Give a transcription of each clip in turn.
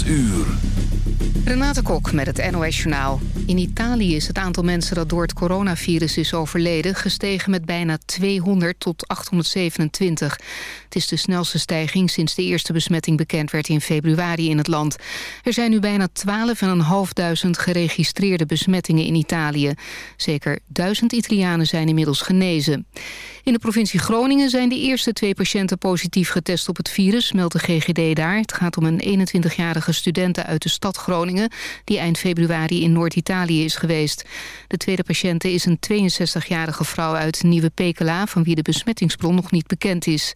8 uur. Renate Kok met het NOS Journaal. In Italië is het aantal mensen dat door het coronavirus is overleden... gestegen met bijna 200 tot 827. Het is de snelste stijging sinds de eerste besmetting bekend werd in februari in het land. Er zijn nu bijna 12.500 geregistreerde besmettingen in Italië. Zeker duizend Italianen zijn inmiddels genezen. In de provincie Groningen zijn de eerste twee patiënten positief getest op het virus, meldt de GGD daar. Het gaat om een 21-jarige studente uit de stad Groningen, die eind februari in Noord-Italië is geweest. De tweede patiënte is een 62-jarige vrouw uit Nieuwe Pekela, van wie de besmettingsbron nog niet bekend is.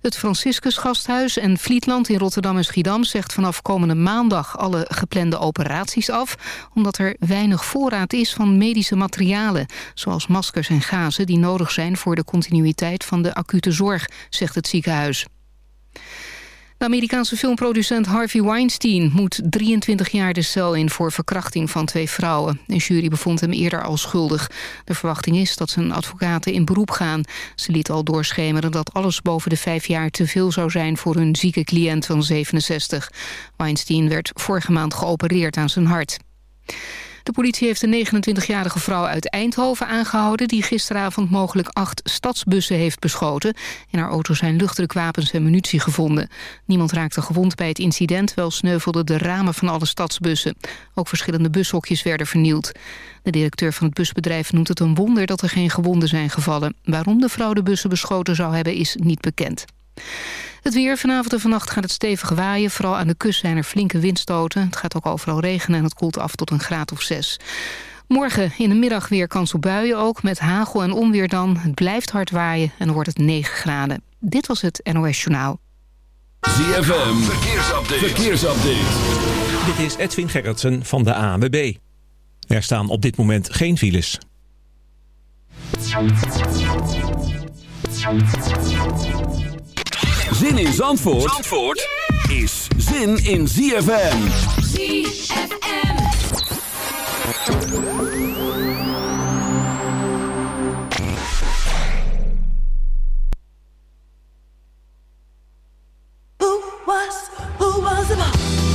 Het Franciscus Gasthuis en Vlietland in Rotterdam en Schiedam... zegt vanaf komende maandag alle geplande operaties af... omdat er weinig voorraad is van medische materialen... zoals maskers en gazen die nodig zijn voor de continuïteit van de acute zorg, zegt het ziekenhuis. De Amerikaanse filmproducent Harvey Weinstein moet 23 jaar de cel in voor verkrachting van twee vrouwen. Een jury bevond hem eerder al schuldig. De verwachting is dat zijn advocaten in beroep gaan. Ze liet al doorschemeren dat alles boven de vijf jaar te veel zou zijn voor hun zieke cliënt van 67. Weinstein werd vorige maand geopereerd aan zijn hart. De politie heeft een 29-jarige vrouw uit Eindhoven aangehouden... die gisteravond mogelijk acht stadsbussen heeft beschoten. In haar auto zijn luchtdrukwapens en munitie gevonden. Niemand raakte gewond bij het incident... wel sneuvelden de ramen van alle stadsbussen. Ook verschillende bushokjes werden vernield. De directeur van het busbedrijf noemt het een wonder dat er geen gewonden zijn gevallen. Waarom de vrouw de bussen beschoten zou hebben is niet bekend. Het weer vanavond en vannacht gaat het stevig waaien. Vooral aan de kust zijn er flinke windstoten. Het gaat ook overal regenen en het koelt af tot een graad of zes. Morgen in de middag weer kans op buien ook, met hagel en onweer dan. Het blijft hard waaien en wordt het 9 graden. Dit was het NOS Journaal. ZFM, verkeersupdate. verkeersupdate. Dit is Edwin Gerritsen van de ANWB. Er staan op dit moment geen files. Zin in Zandvoort, Zandvoort is zin in ZFM. ZFM. Who was, who was the boss?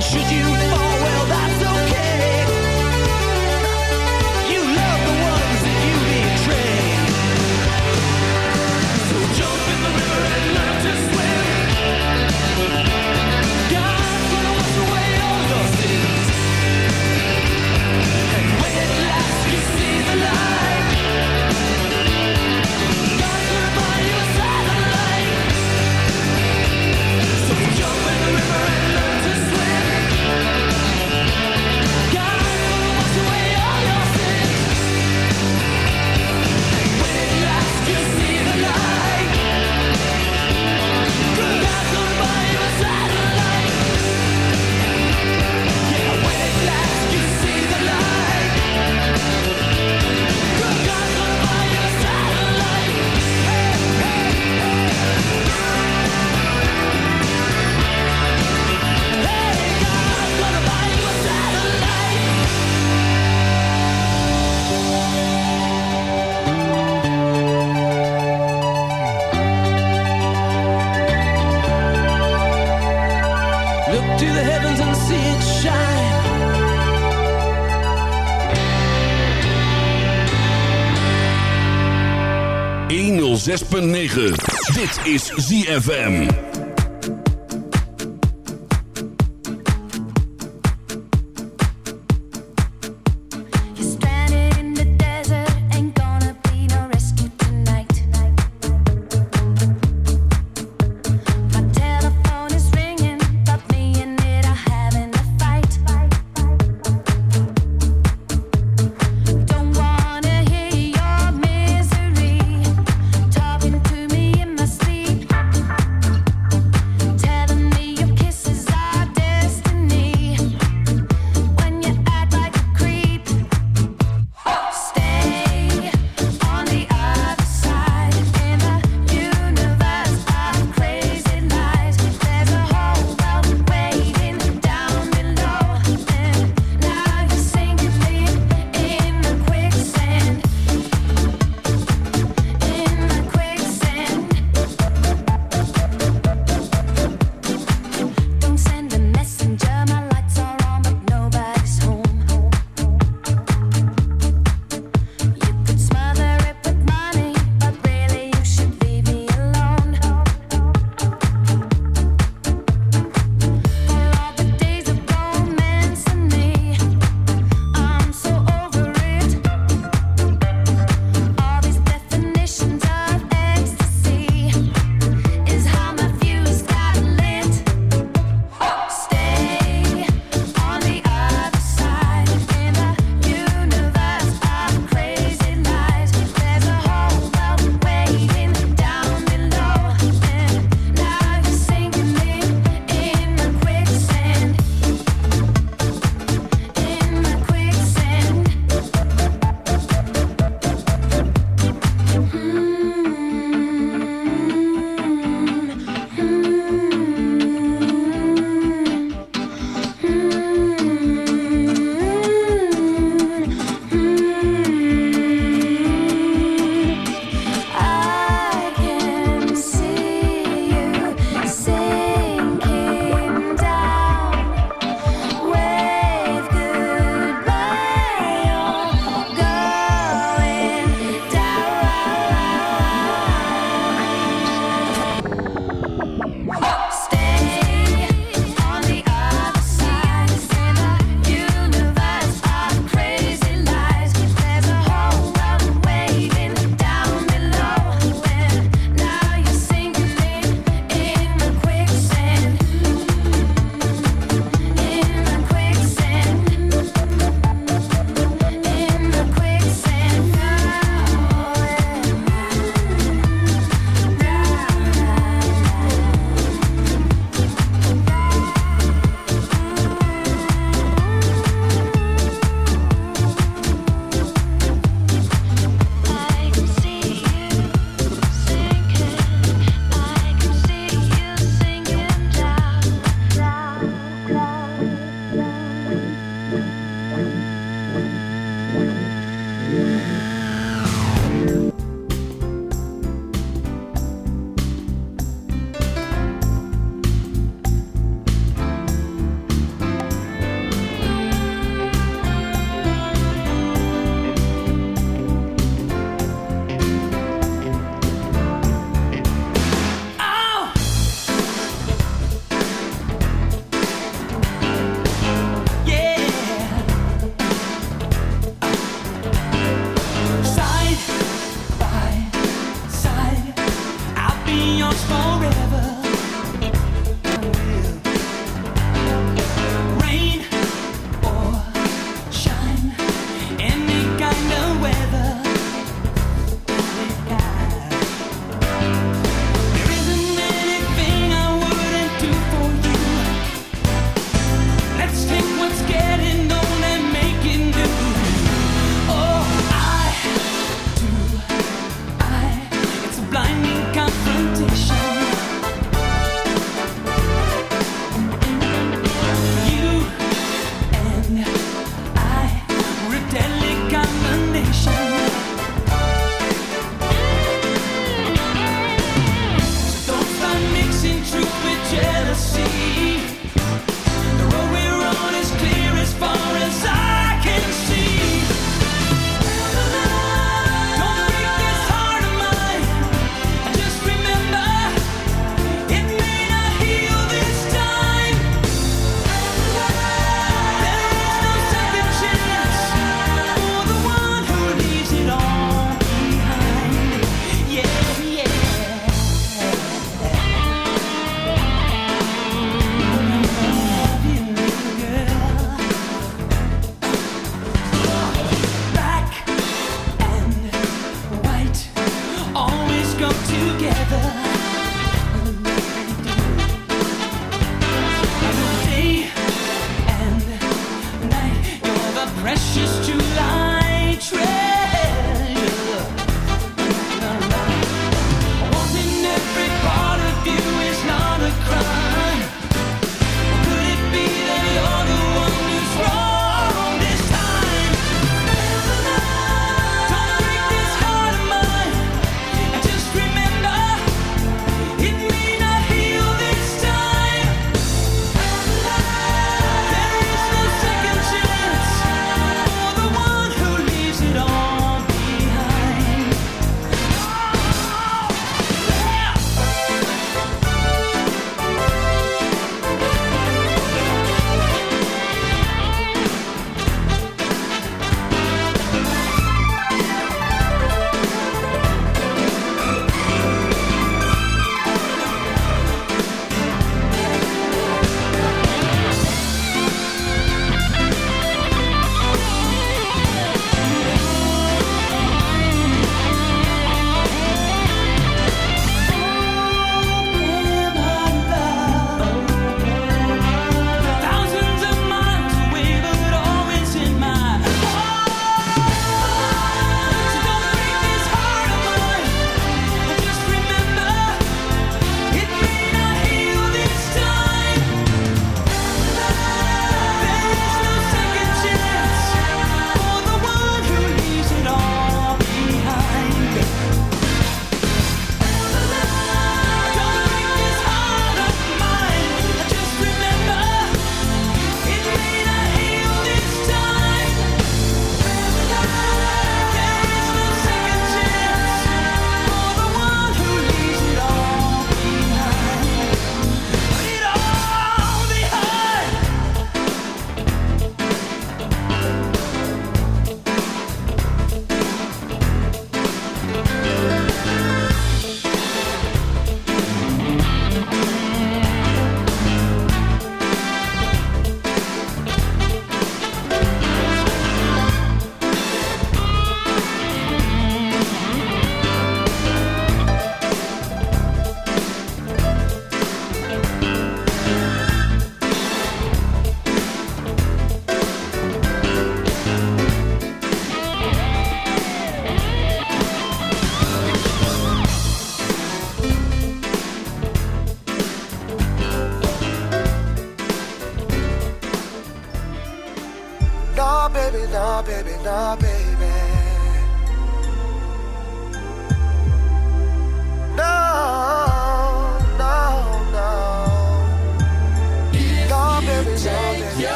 should you 106.9. Dit is ZFM.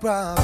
Got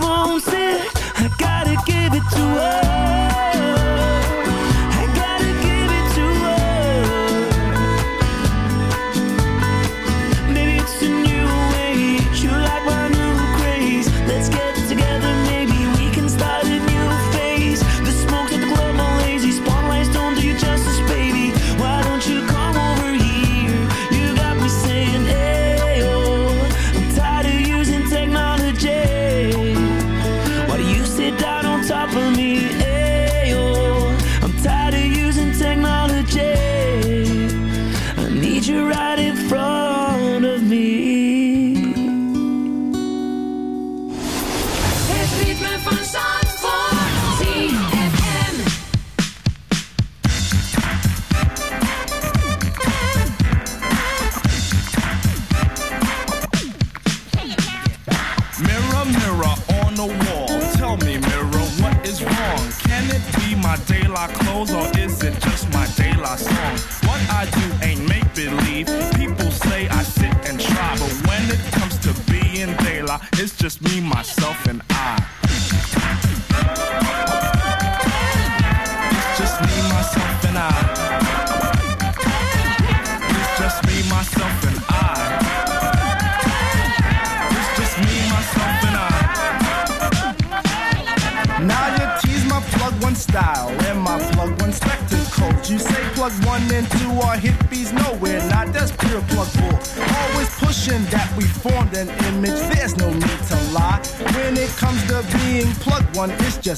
She won't sit. I gotta give it to her.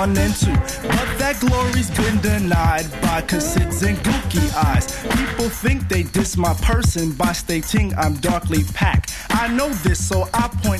one and two. But that glory's been denied by cassids and gooky eyes. People think they diss my person by stating I'm darkly packed. I know this, so I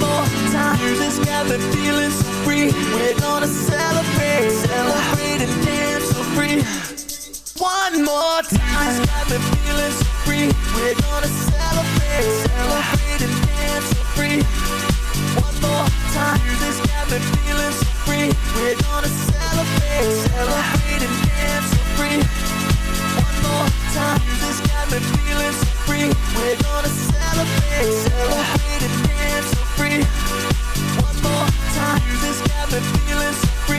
more time. This gathered feeling so free. We're gonna celebrate Celebrate and dance so free. One more time. This gathered feeling so free. We're gonna celebrate Celebrate and dance so free. One more time. This gathered feeling so free. We're gonna celebrate Celebrate and dance so free. One more time. This gathered feeling so free. We're gonna celebrate